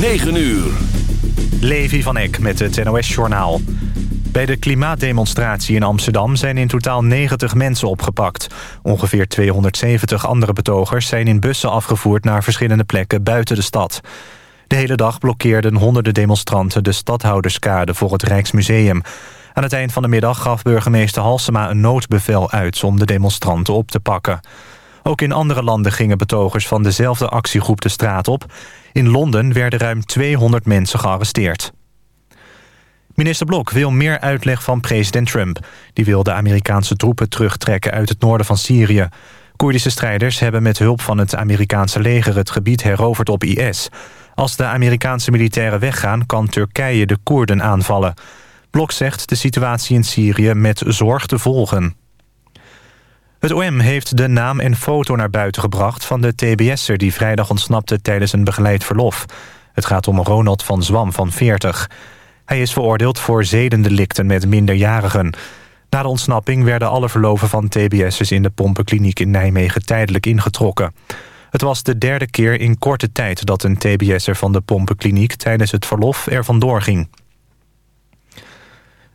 9 uur. Levi van Eck met het NOS-journaal. Bij de klimaatdemonstratie in Amsterdam zijn in totaal 90 mensen opgepakt. Ongeveer 270 andere betogers zijn in bussen afgevoerd... naar verschillende plekken buiten de stad. De hele dag blokkeerden honderden demonstranten de stadhouderskade voor het Rijksmuseum. Aan het eind van de middag gaf burgemeester Halsema een noodbevel uit... om de demonstranten op te pakken. Ook in andere landen gingen betogers van dezelfde actiegroep de straat op. In Londen werden ruim 200 mensen gearresteerd. Minister Blok wil meer uitleg van president Trump. Die wil de Amerikaanse troepen terugtrekken uit het noorden van Syrië. Koerdische strijders hebben met hulp van het Amerikaanse leger... het gebied heroverd op IS. Als de Amerikaanse militairen weggaan... kan Turkije de Koerden aanvallen. Blok zegt de situatie in Syrië met zorg te volgen. Het OM heeft de naam en foto naar buiten gebracht... van de TBS'er die vrijdag ontsnapte tijdens een begeleid verlof. Het gaat om Ronald van Zwam van 40. Hij is veroordeeld voor zedendelicten met minderjarigen. Na de ontsnapping werden alle verloven van TBS'ers... in de pompenkliniek in Nijmegen tijdelijk ingetrokken. Het was de derde keer in korte tijd dat een TBS'er van de pompenkliniek... tijdens het verlof er vandoor ging.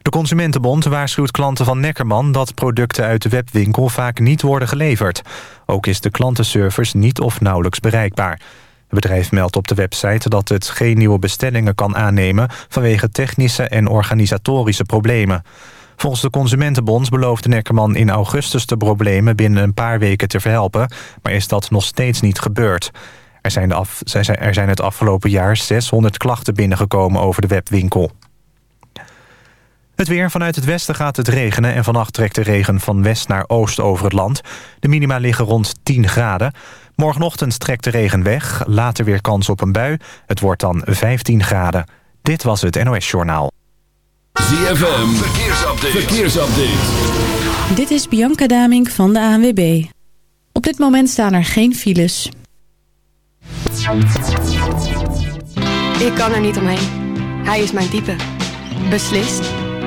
De Consumentenbond waarschuwt klanten van Neckerman... dat producten uit de webwinkel vaak niet worden geleverd. Ook is de klantenservice niet of nauwelijks bereikbaar. Het bedrijf meldt op de website dat het geen nieuwe bestellingen kan aannemen... vanwege technische en organisatorische problemen. Volgens de Consumentenbond beloofde Neckerman in augustus de problemen... binnen een paar weken te verhelpen, maar is dat nog steeds niet gebeurd. Er zijn, er zijn het afgelopen jaar 600 klachten binnengekomen over de webwinkel. Het weer vanuit het westen gaat het regenen... en vannacht trekt de regen van west naar oost over het land. De minima liggen rond 10 graden. Morgenochtend trekt de regen weg, later weer kans op een bui. Het wordt dan 15 graden. Dit was het NOS Journaal. ZFM, verkeersupdate. verkeersupdate. Dit is Bianca Damink van de ANWB. Op dit moment staan er geen files. Ik kan er niet omheen. Hij is mijn type. Beslist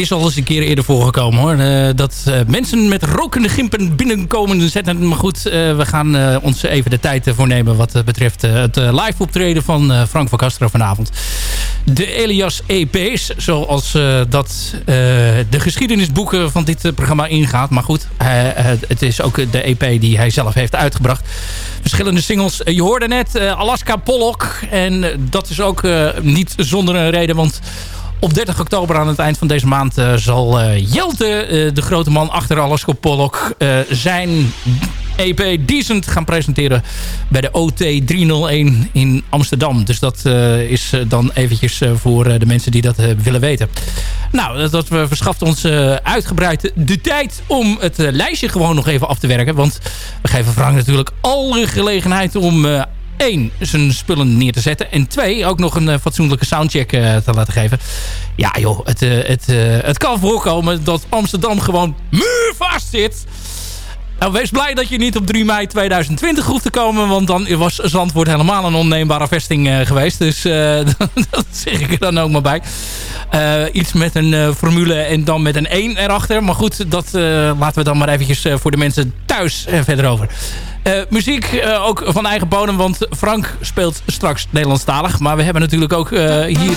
is al eens een keer eerder voorgekomen hoor. dat mensen met rokende gimpen binnenkomen zetten. Maar goed, we gaan ons even de tijd voornemen wat betreft het live optreden van Frank van Castro vanavond. De Elias EP's, zoals dat de geschiedenisboeken van dit programma ingaat. Maar goed, het is ook de EP die hij zelf heeft uitgebracht. Verschillende singles. Je hoorde net Alaska Pollock. En dat is ook niet zonder een reden, want op 30 oktober aan het eind van deze maand uh, zal uh, Jelte, uh, de grote man achter Alaska Pollock, zijn EP Decent gaan presenteren bij de OT 301 in Amsterdam. Dus dat is dan eventjes voor de mensen die dat willen weten. Nou, dat, dat verschaft ons uitgebreid de tijd om het lijstje gewoon nog even af te werken. Want we geven Frank natuurlijk alle gelegenheid om één, zijn spullen neer te zetten. En twee, ook nog een uh, fatsoenlijke soundcheck uh, te laten geven. Ja joh, het, uh, het, het kan voorkomen dat Amsterdam gewoon muurvast zit. Nou, wees blij dat je niet op 3 mei 2020 hoeft te komen. Want dan was Zandvoort helemaal een onneembare vesting geweest. Dus dat zeg ik er dan ook maar bij. iets met een formule en dan met een 1 erachter. Maar goed, dat laten we dan maar eventjes voor de mensen thuis verder over. Uh, muziek uh, ook van eigen bodem, want Frank speelt straks Nederlandstalig. Maar we hebben natuurlijk ook uh, hier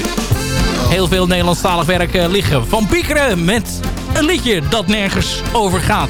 heel veel Nederlandstalig werk liggen. Van Piekeren met een liedje dat nergens over gaat.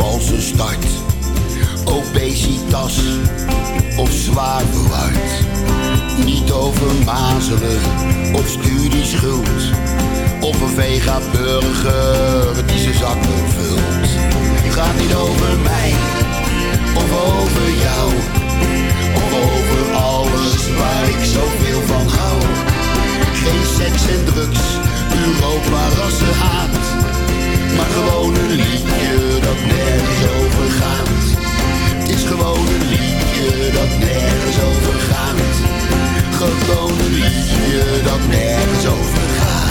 valse start. Obesitas of zwaar verward. Niet over mazelen of studieschuld of een vega-burger die zijn zakken vult. Het gaat niet over mij, of over jou. Of over alles waar ik zoveel van hou. Geen seks en drugs, Europa haat. Maar gewoon een liedje dat nergens over gaat. Het is gewoon een liedje dat nergens over gaat. Gewoon een liedje dat nergens over gaat.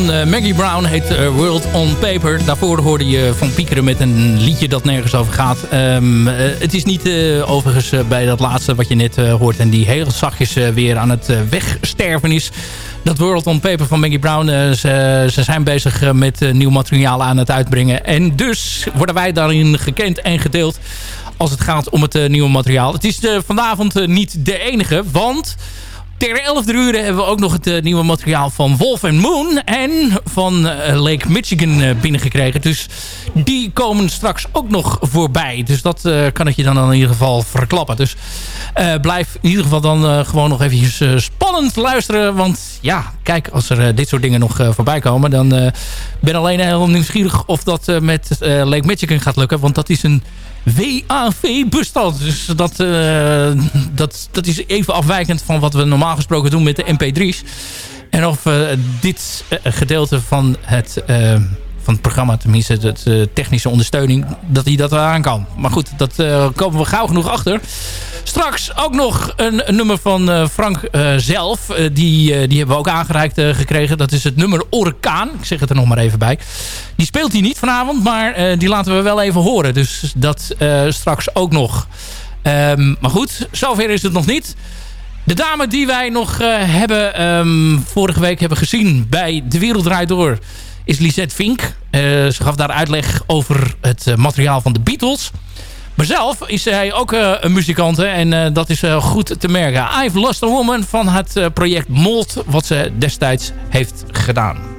Uh, Maggie Brown heet uh, World on Paper. Daarvoor hoorde je Van Piekeren met een liedje dat nergens over gaat. Um, uh, het is niet overigens bij dat laatste wat je net hoort... en die heel zachtjes weer aan het wegsterven is. Dat World on Paper van Maggie Brown. Ze, ze, zijn bezig met nieuw materiaal aan het uitbrengen. En dus worden wij daarin gekend en gedeeld als het gaat om het nieuwe materiaal. Het is vanavond niet de enige, want... Ter 11 uur hebben we ook nog het uh, nieuwe materiaal van Wolf and Moon en van uh, Lake Michigan uh, binnengekregen. Dus die komen straks ook nog voorbij. Dus dat kan ik je dan in ieder geval verklappen. Dus blijf in ieder geval dan gewoon nog eventjes spannend luisteren. Want ja, kijk, als er dit soort dingen nog voorbij komen... dan ben alleen heel nieuwsgierig of dat met Lake Michigan gaat lukken. Want dat is een WAV-bestand. Dus dat, uh, dat, dat is even afwijkend van wat we normaal gesproken doen met de MP3's. En of uh, dit uh, gedeelte van het, het programma, tenminste de technische ondersteuning, dat hij dat aan kan. Maar goed, dat komen we gauw genoeg achter. Straks ook nog een, nummer van uh, Frank zelf. Die, die hebben we ook aangereikt gekregen. Dat is het nummer Orkaan. Ik zeg het er nog maar even bij. Die speelt hij niet vanavond, maar die laten we wel even horen. Dus dat straks ook nog. Um, maar goed, zover is het nog niet. De dame die wij nog hebben um, vorige week hebben gezien bij De Wereld Draait Door... is Lisette Vink. ze gaf daar uitleg over het materiaal van de Beatles... Maar zelf is hij ook uh, een muzikant en dat is goed te merken. I've Lost a Woman van het project Mold wat ze destijds heeft gedaan.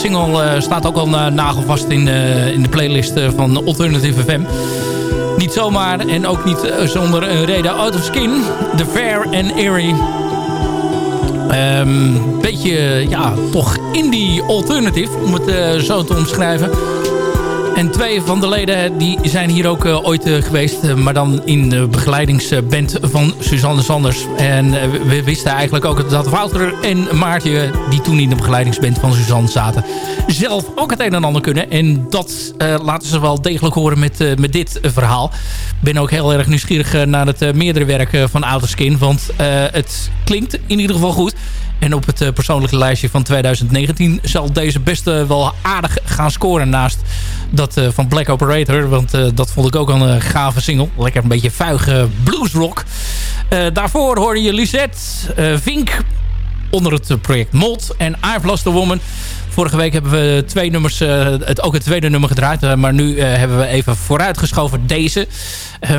Single eh, staat ook al uh, nagelvast in, eh, in de playlist eh, van Alternative FM. Niet zomaar en ook niet eh, zonder een reden. Out of Skin, The Fair and Eerie. Ehm, beetje, ja, toch indie alternative, om het eh, zo te omschrijven. En twee van de leden die zijn hier ook eh, ooit eh, geweest. eh, maar dan in de begeleidingsband van Suzanne Sanders. En eh, we- wisten eigenlijk ook dat Wouter en Maartje... die toen in de begeleidingsband van Suzanne zaten... zelf ook het een en ander kunnen. En dat eh, laten ze wel degelijk horen met, eh, met dit eh, verhaal. Ik ben ook heel erg nieuwsgierig eh, naar het eh, meerdere werk eh, van Outer Skin. Want eh, het klinkt in ieder geval goed. En op het eh, persoonlijke lijstje van 2019 zal deze best wel aardig gaan scoren. Naast Dat eh, van Black Operator. Want eh, dat vond ik ook een gave single. Lekker een beetje vuige bluesrock. Daarvoor hoorde je Lisette Vink onder het project Mold. En I've Lost a Woman. Vorige week hebben we twee nummers, eh, het, ook het tweede nummer gedraaid. eh, maar nu eh, hebben we even vooruitgeschoven deze.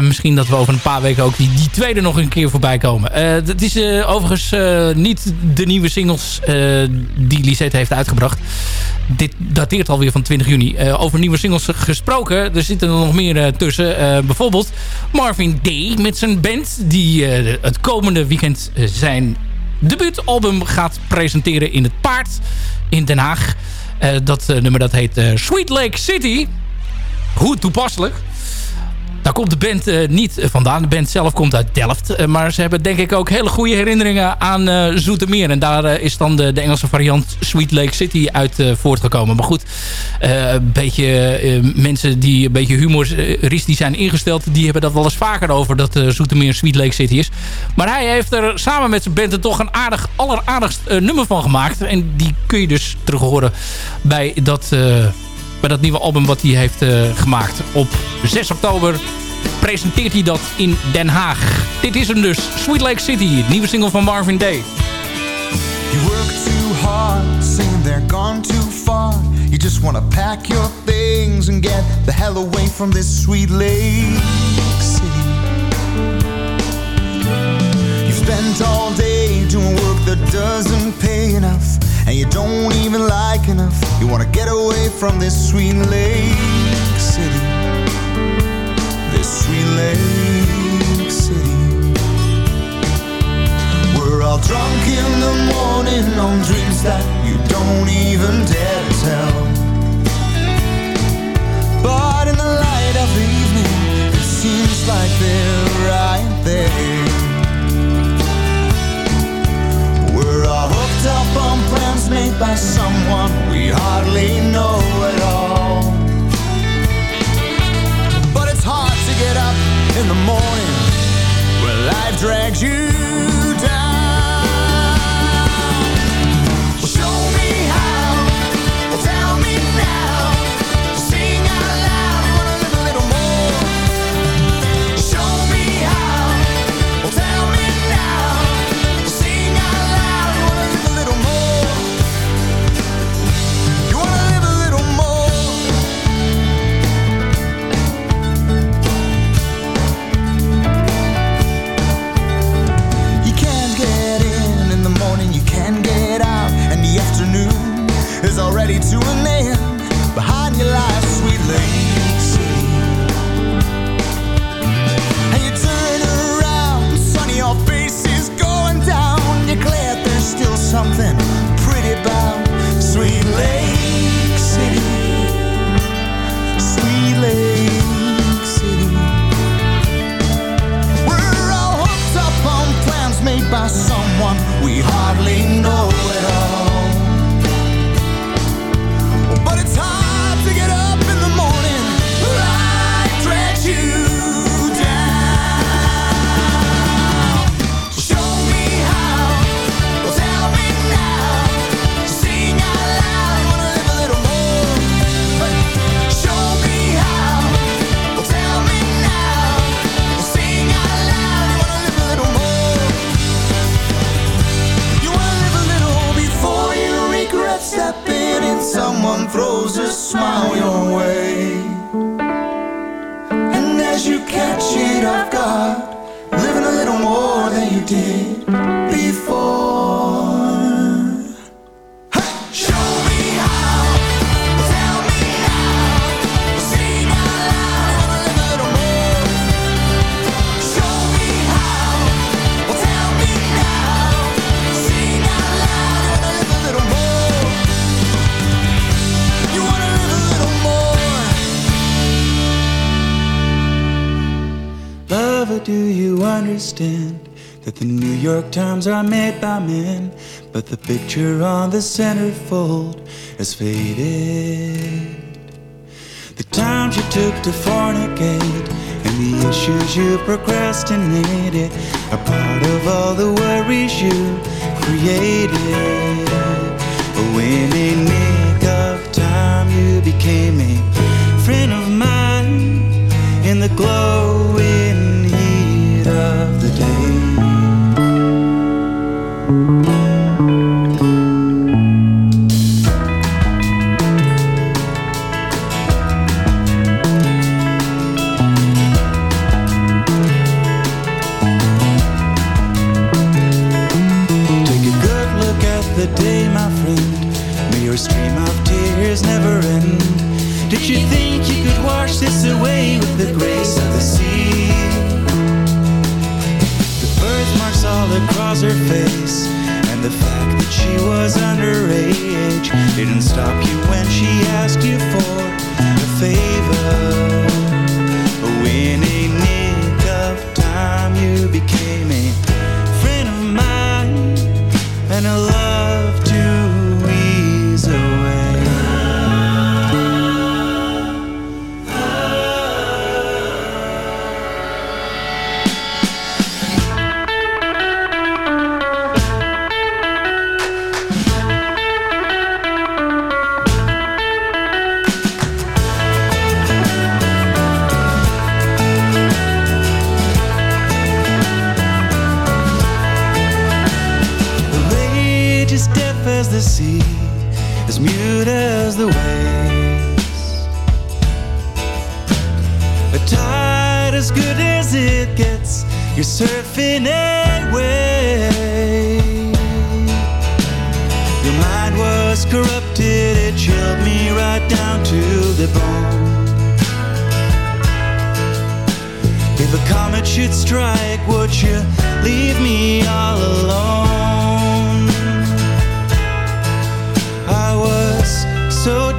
Misschien dat we over een paar weken ook die, die tweede nog een keer voorbij komen. Het is overigens niet de nieuwe singles die Lisette heeft uitgebracht. Dit dateert alweer van 20 juni. Over nieuwe singles gesproken. Er zitten er nog meer tussen. Bijvoorbeeld Marvin Day met zijn band. Die het komende weekend zijn debuutalbum gaat presenteren in het Paard in Den Haag. Eh, dat eh, nummer dat heet eh, Sweet Lake City. Hoe toepasselijk. Daar komt de band eh, niet vandaan. De band zelf komt uit Delft. Eh, maar ze hebben denk ik ook hele goede herinneringen aan eh Zoetermeer. En daar is dan de, de Engelse variant Sweet Lake City uit voortgekomen. Maar goed, een beetje mensen die een beetje humoristisch zijn ingesteld... die hebben dat wel eens vaker over dat Zoetermeer Sweet Lake City is. Maar hij heeft er samen met zijn band er toch een aardig, alleraardigst nummer van gemaakt. En die kun je dus terug horen bij dat... bij dat nieuwe album wat hij heeft eh, gemaakt. Op 6 oktober presenteert hij dat in Den Haag. Dit is hem dus, Sweet Lake City, het nieuwe single van Marvin Day. You work too hard, saying they're gone too far. You just wanna pack your things and get the hell away from this sweet lake city. You spent all day doing work that doesn't pay enough, and you don't even like enough. You wanna get away from this sweet lake city. This sweet lake city. We're all drunk in the morning on dreams that you don't even dare to tell. But in the light of evening, it seems like they're right there. Made by someone we hardly know at all. But it's hard to get up in the morning where life drags you but the picture on the centerfold has faded. The times you took to fornicate and the issues you procrastinated are part of all the worries you created. Oh, in a nick of time, you became a friend of mine in the glowing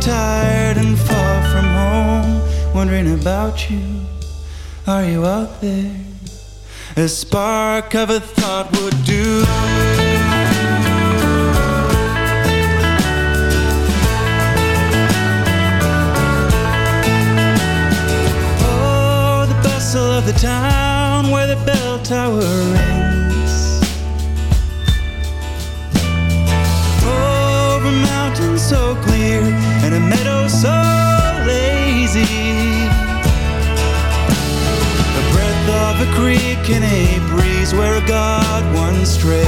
tired and far from home, wondering about you. Are you out there? A spark of a thought would do. Oh, the bustle of the town where the bell tower rings. So clear and a meadow so lazy. The breath of a creek in a breeze where a god once strayed.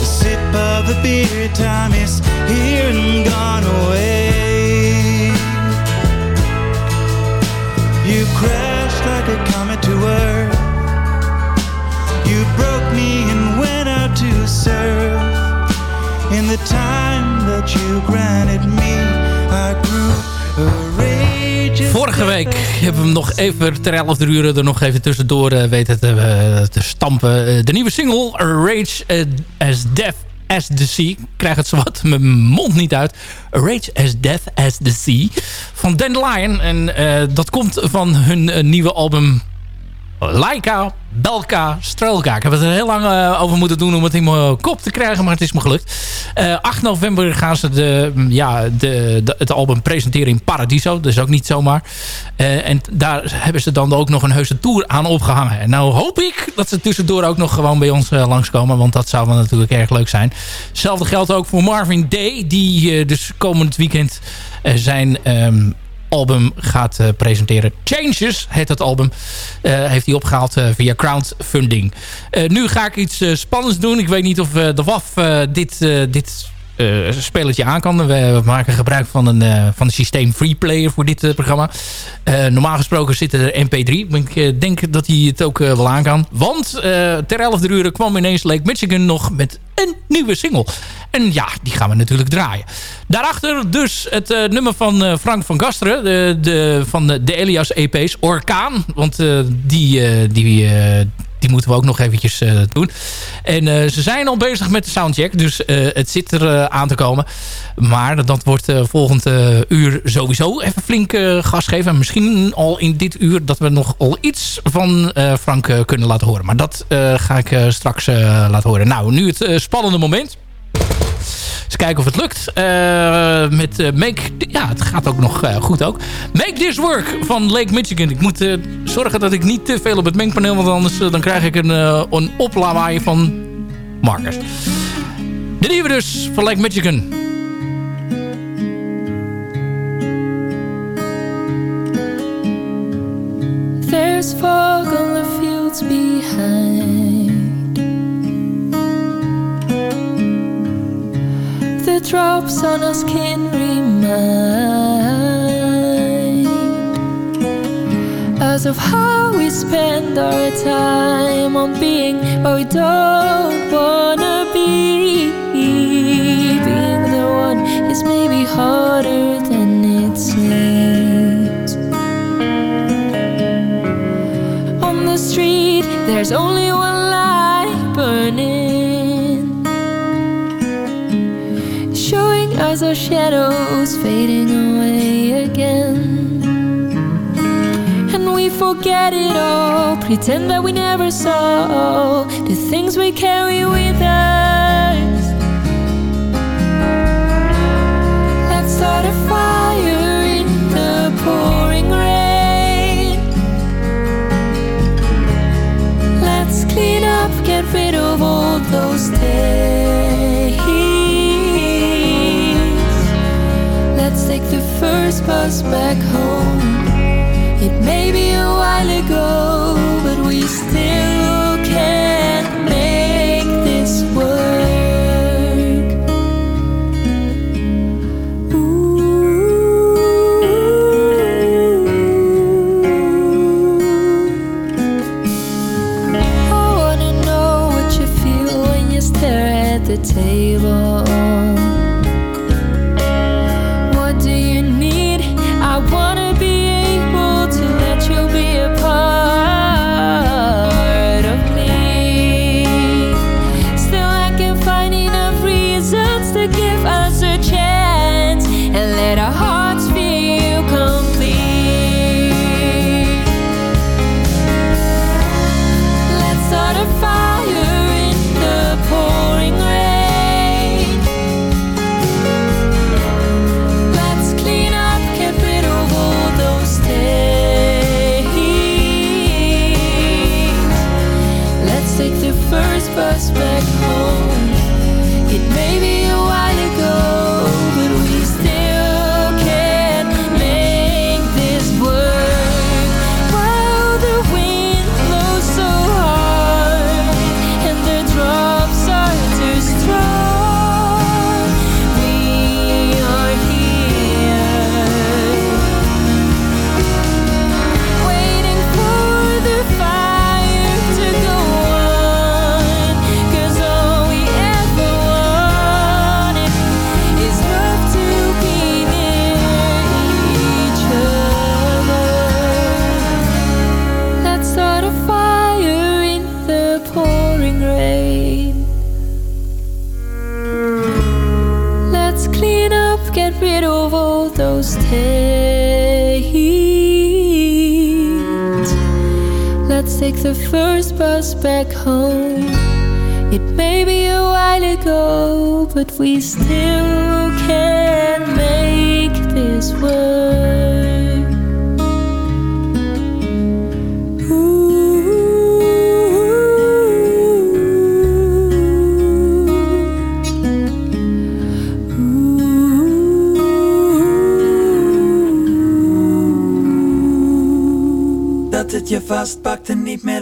The sip of a beer, time is here and gone away. You crashed like a comet to earth. You broke to surf. In the time that you granted me, I grew a. Vorige week hebben we hem nog even ter 11 uur er nog even tussendoor eh, weten te, eh, stampen. Eh, de nieuwe single, Rage as Death as the Sea. Ik krijg het zowat mijn mond niet uit. Rage as Death as the Sea. Van Dandelion. En dat komt van hun nieuwe album Laika, Belka, Strelka. Ik heb het er heel lang eh, over moeten doen om het in mijn kop te krijgen, maar het is me gelukt. Eh 8 november gaan ze de, mm, ja, de, het album presenteren in Paradiso. Dus ook niet zomaar. Eh, en daar hebben ze dan ook nog een heuse tour aan opgehangen. En nou hoop ik dat ze tussendoor ook nog gewoon bij ons langskomen. Want dat zou dan natuurlijk erg leuk zijn. Hetzelfde geldt ook voor Marvin Day. Die dus komend weekend zijn... ehm, album gaat eh, presenteren. Changes heet het album. Eh, heeft hij opgehaald eh, via crowdfunding. Nu ga ik iets spannends doen. Ik weet niet of de WAF dit, dit eh, spelletje aan kan. We, maken gebruik van een, eh, van een systeem Freeplayer voor dit eh, programma. Normaal gesproken zit er MP3. Maar ik denk dat hij het ook wel aan kan. Want ter 11 uur kwam ineens Lake Michigan nog met een nieuwe single. En ja, die gaan we natuurlijk draaien. Daarachter dus het nummer van Frank van Gasteren. De, de, van de, Elias EP's. Orkaan. Want die, die, die moeten we ook nog eventjes eh, doen. En eh, ze zijn al bezig met de soundcheck. Dus eh, het zit er aan te komen. Maar dat wordt volgend uur sowieso even flink gas geven. En misschien al in dit uur dat we nog al iets van Frank kunnen laten horen. Maar dat ga ik straks laten horen. Nou, nu het spannende moment. Eens kijken of het lukt. Eh, met eh, Make... Ja, het gaat ook nog eh, goed ook. Make This Work van Lake Michigan. Ik moet zorgen dat ik niet te veel op het mengpaneel... want anders dan krijg ik een, een oplawaai van Marcus. De nieuwe dus van Lake Michigan. There's fog on the fields behind. drops on our skin remind us of how we spend our time on being what we don't wanna be. Being the one is maybe harder than it seems. On the street, there's only one light burning. Stars are shadows fading away again. And we forget it all, pretend that we never saw the things we carry with us. Let's start a fire in the pouring rain. Let's clean up, get rid of all those things. take the first bus back home. It may be a while ago, but we still. but we still can make this work. Ooh. Ooh. Dat het je vastpakt en niet meer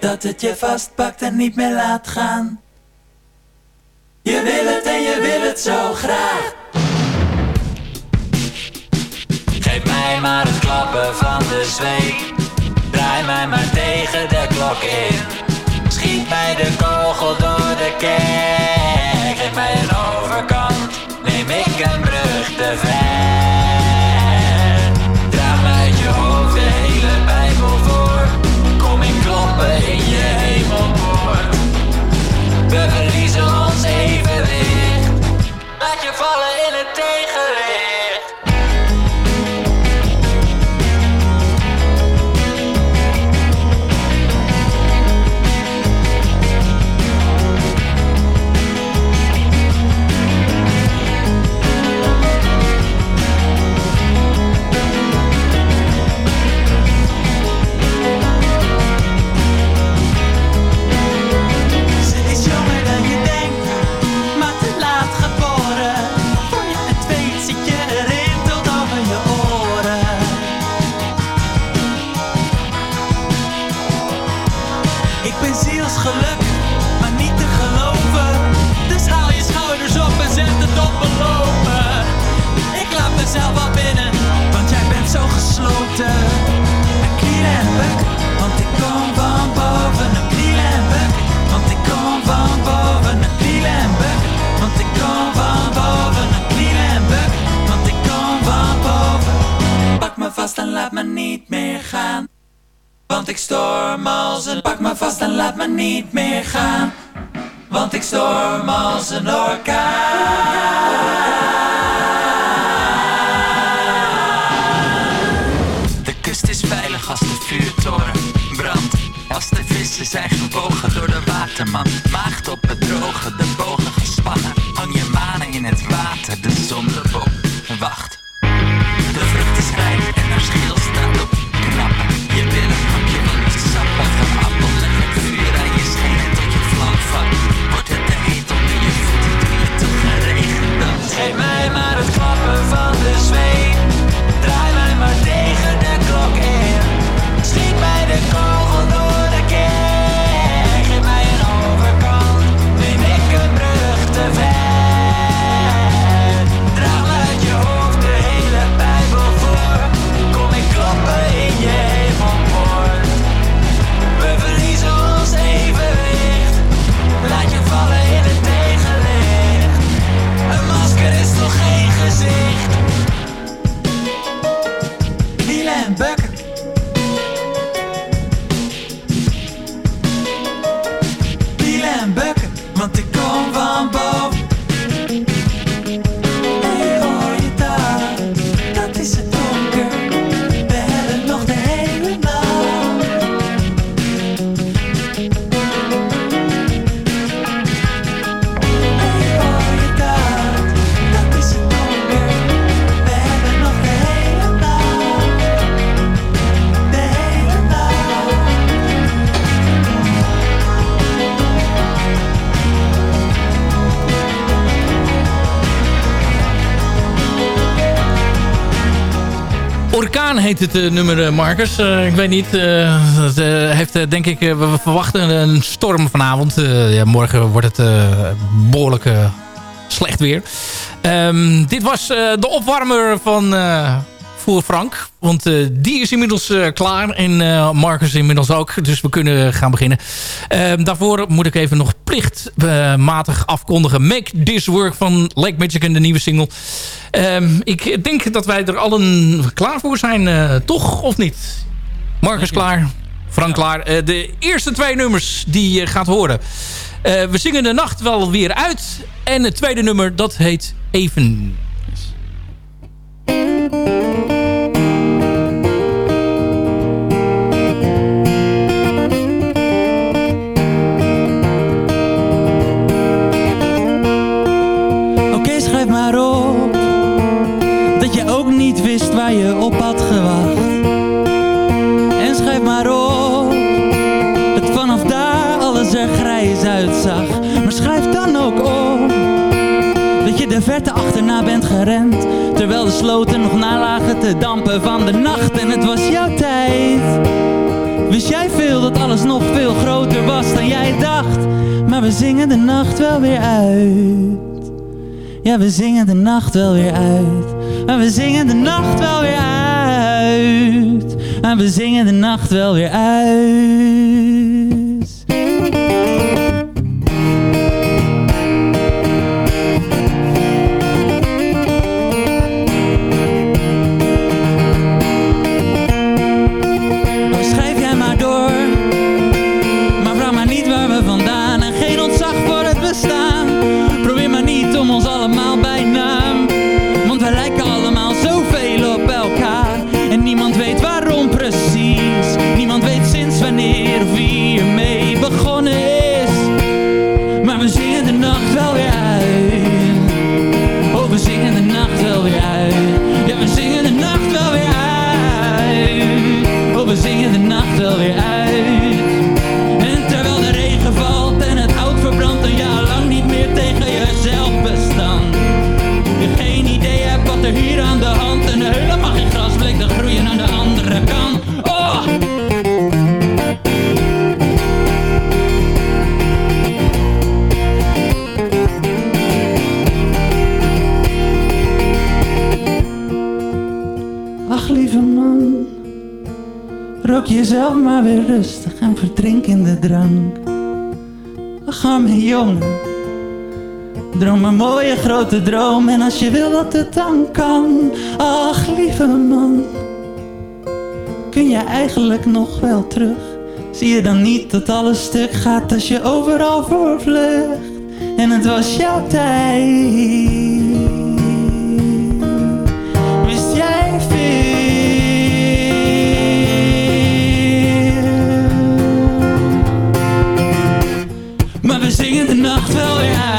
Dat het je vastpakt en niet meer laat gaan. Je wil het en je wil het zo graag. Geef mij maar het klappen van de zweep. Draai mij maar tegen de klok in. Schiet mij de kogel door de kerk. Geef mij een overkant. Neem ik een brug te ver. Want ik storm als een Pak me vast en laat me niet meer gaan. Want ik storm als een orkaan. De kust is veilig als de vuurtoren brandt. Als de vissen zijn gebogen door de waterman. Maagd op het droge, de bogen gespannen. Hang je manen in het water, de zon heet het eh, nummer, eh, Marcus. Eh, ik weet niet. dat heeft denk ik... we verwachten een storm vanavond. Ja, morgen wordt het eh, behoorlijk eh, slecht weer. Ehm, dit was de opwarmer van... voor Frank. Want eh, die is inmiddels eh, klaar. En eh, Marcus inmiddels ook. Dus we kunnen gaan beginnen. Ehm, daarvoor moet ik even nog plichtmatig afkondigen. Make This Work van Lake Michigan, de nieuwe single. Ehm, ik denk dat wij er allen klaar voor zijn. toch? Of niet? Marcus klaar. Frank klaar. De eerste twee nummers die je gaat horen. We zingen de nacht wel weer uit. En het tweede nummer, dat heet Even. Verte achterna bent gerend. Terwijl de sloten nog nalagen te dampen van de nacht en het was jouw tijd. Wist jij veel dat alles nog veel groter was dan jij dacht? Maar we zingen de nacht wel weer uit. Ja, we zingen de nacht wel weer uit. En we zingen de nacht wel weer uit. En we zingen de nacht wel weer uit. Droom een mooie grote droom en als je wil dat het dan kan. Ach, lieve man. Kun je eigenlijk nog wel terug? Zie je dan niet dat alles stuk gaat als je overal voor vlucht? En het was jouw tijd. We zingen de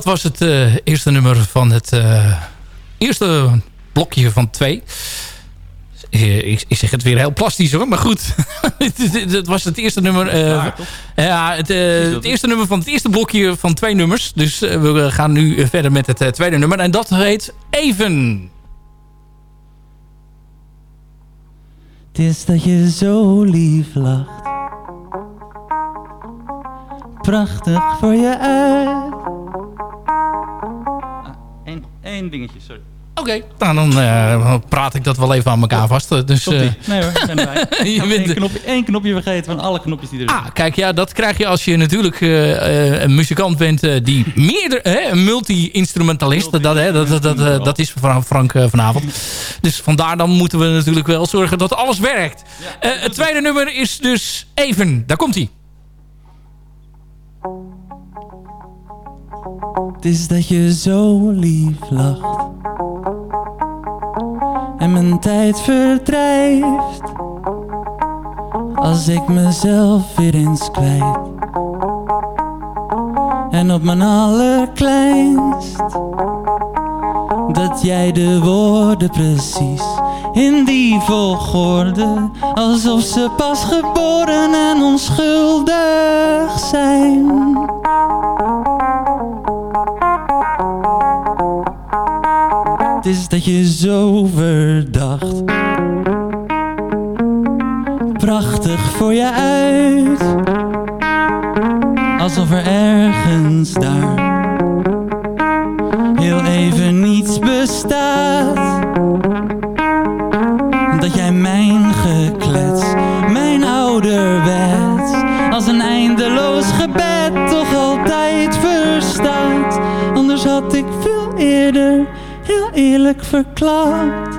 Dat was het eh, eerste nummer van het eh, eerste blokje van twee. Eh, ik, ik zeg het weer heel plastisch hoor, maar goed. Het was het eerste nummer. eh, ja, het, eh, het eerste nummer van het eerste blokje van twee nummers. Dus we gaan nu verder met het tweede nummer. En dat heet Even. Het is dat je zo lief lacht. Prachtig voor je uit. Eén één dingetje, sorry. Oké, nou, dan eh, praat ik dat wel even aan elkaar vast. eh, Dus, eh, Nee hoor, je heb bent- één, knopje, één knopje vergeten van alle knopjes die er zijn. Ah, kijk, ja, dat krijg je als je natuurlijk eh, eh, een muzikant bent eh, die meerdere, hè, een multi-instrumentalist, dat, hè, dat, dat, dat, eh, dat is Fra- Frank vanavond. Dus vandaar dan moeten we natuurlijk wel zorgen dat alles werkt. Eh, het tweede nummer is dus Even, daar komt hij. Het is dat je zo lief lacht. En mijn tijd verdrijft. Als ik mezelf weer eens kwijt. En op mijn allerkleinst. Dat jij de woorden precies in die volgorde. Alsof ze pas geboren en onschuldig zijn. Is dat je zo verdacht. Prachtig voor je uit. Alsof er ergens daar heel even niets bestaat. Dat jij mijn geklets, mijn ouderwets, als een eindeloos gebed toch altijd verstaat. Anders had ik veel eerder eerlijk verklaard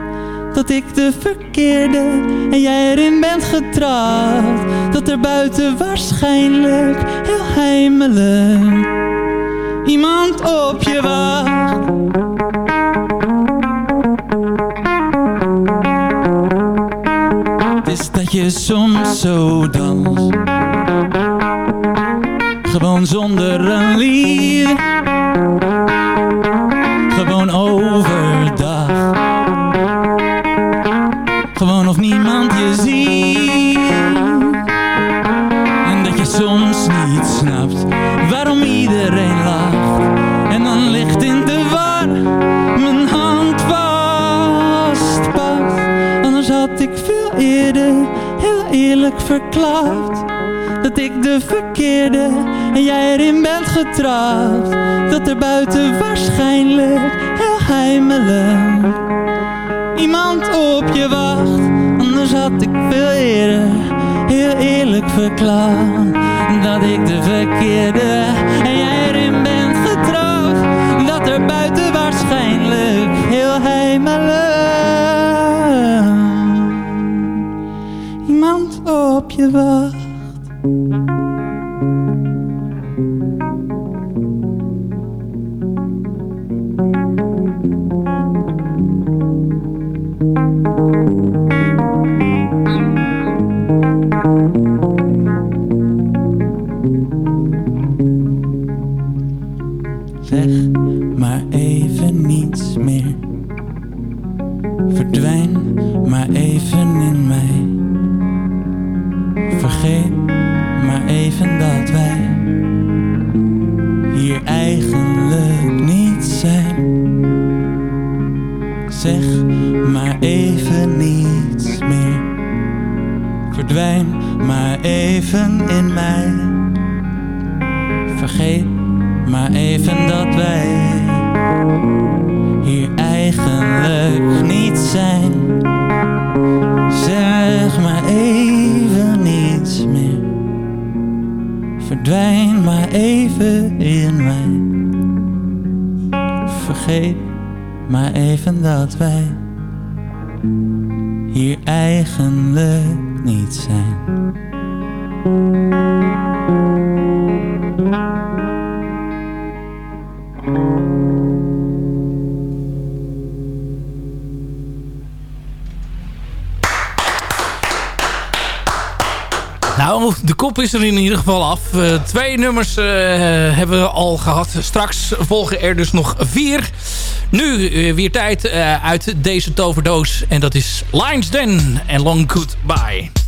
dat ik de verkeerde en jij erin bent getrapt. Dat er buiten waarschijnlijk heel heimelijk iemand op je wacht. Het is dat je soms zo danst. Gewoon zonder een lied. Eerlijk verklaard. Dat ik de verkeerde en jij erin bent getrapt. Dat er buiten waarschijnlijk heel heimelijk iemand op je wacht. Anders had ik veel eerder heel eerlijk verklaard. Dat ik de verkeerde en jij erin bent getrapt. Dat er buiten waarschijnlijk heel heimelijk op je wacht. Zeg maar even niets meer. Verdwijn Vergeet maar even dat wij hier eigenlijk niet zijn. Zeg maar even niets meer. Verdwijn maar even in mij. Vergeet maar even dat wij hier eigenlijk niet zijn. Verdwijn maar even in mij. Vergeet maar even dat wij hier eigenlijk niet zijn. Nou, de kop is er in ieder geval af. Eh, twee nummers eh, hebben we al gehad. Straks volgen er dus nog vier. Nu eh, weer tijd uit deze toverdoos. En dat is Lines Den en Long Goodbye.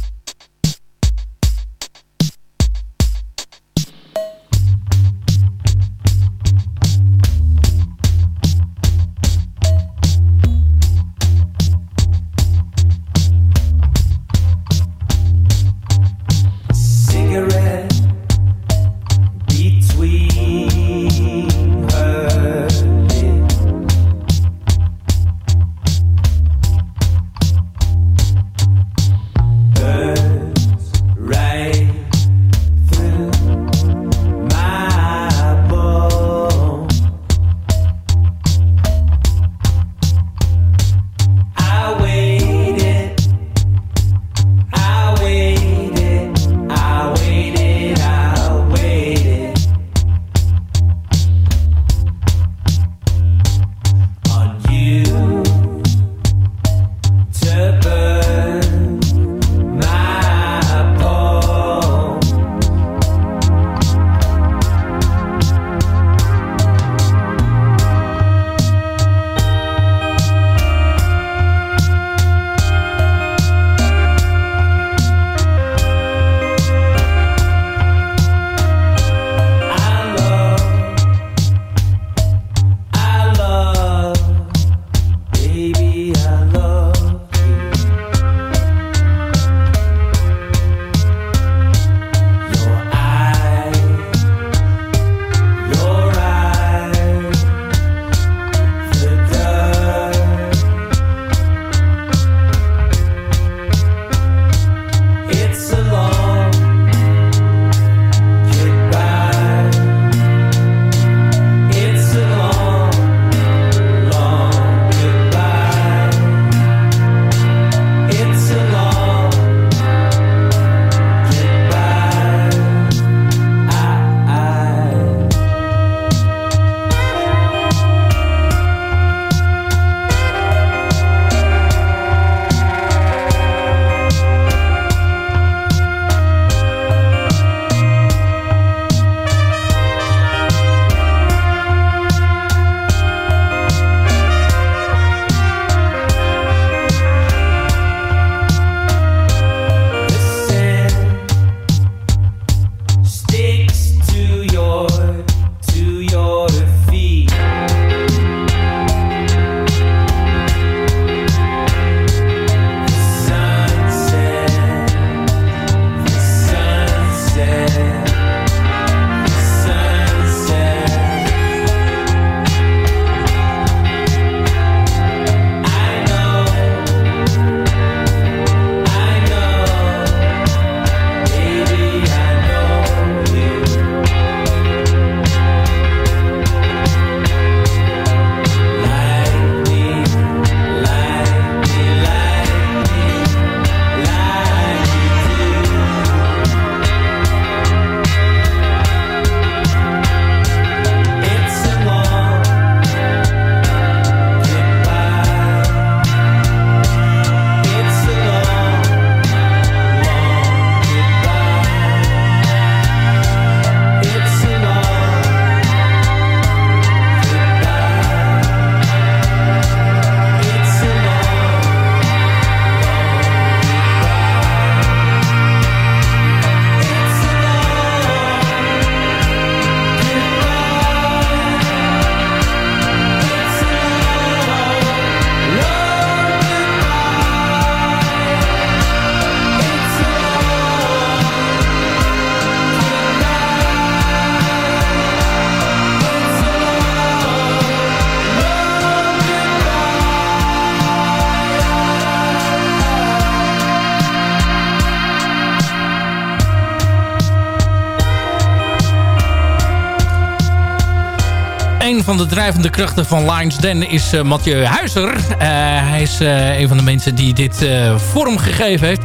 Een van de drijvende krachten van Lions Den is uh, Mathieu Huizer. Uh, hij is uh, een van de mensen die dit vorm gegeven heeft.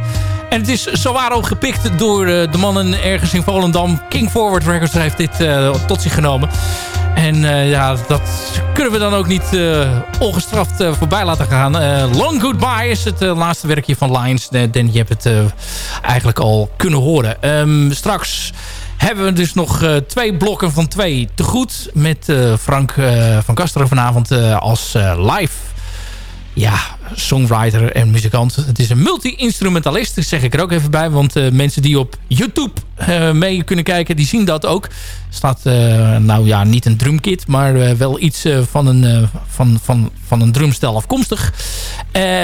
En het is zowaar ook gepikt door de mannen ergens in Volendam. King Forward Records heeft dit tot zich genomen. En ja, dat kunnen we dan ook niet ongestraft voorbij laten gaan. Long Goodbye is het laatste werkje van Lions Den. Je hebt het eigenlijk al kunnen horen. Um, straks hebben we dus nog uh, twee blokken van twee te goed. Met uh, Frank uh, van Kasteren vanavond als live ja, songwriter en muzikant. Het is een multi-instrumentalist, zeg ik er ook even bij. Want uh, mensen die op YouTube uh, mee kunnen kijken, die zien dat ook. Er staat, uh, nou ja, niet een drumkit, maar wel iets van, een, van, van, van een drumstel afkomstig.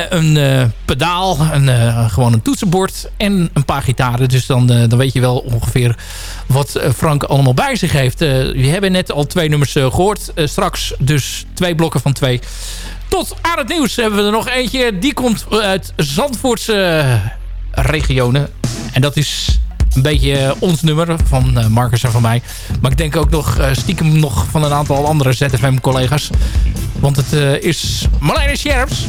een pedaal, een, gewoon een toetsenbord en een paar gitaren. Dus dan, dan weet je wel ongeveer wat Frank allemaal bij zich heeft. we hebben net al twee nummers gehoord. straks dus twee blokken van twee. Tot aan het nieuws hebben we er nog eentje. Die komt uit Zandvoortse regionen. En dat is een beetje ons nummer van Marcus en van mij. Maar ik denk ook nog stiekem nog van een aantal andere ZFM-collega's. Want het is Marlene Scherps.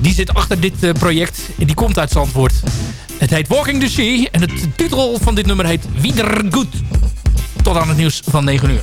Die zit achter dit project. En die komt uit Zandvoort. Het heet Walking the Sea. En de titel van dit nummer heet Wieder Goed. Tot aan het nieuws van 9 uur.